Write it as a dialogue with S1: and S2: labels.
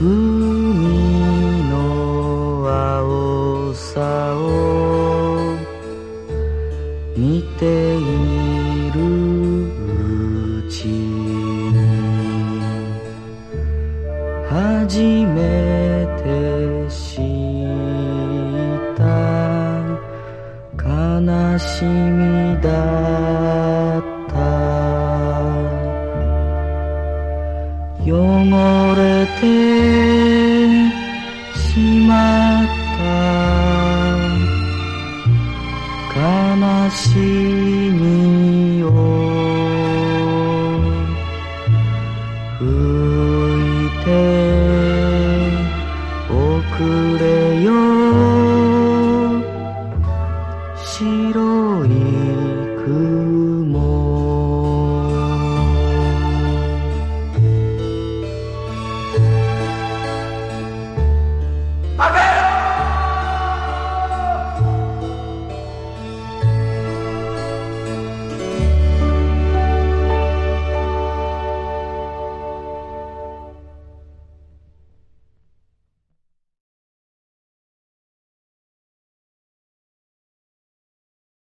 S1: 海の青さを見ているうちに初めて知った悲しみだ汚れてしまった悲しみを吹いておくれよ。白い雲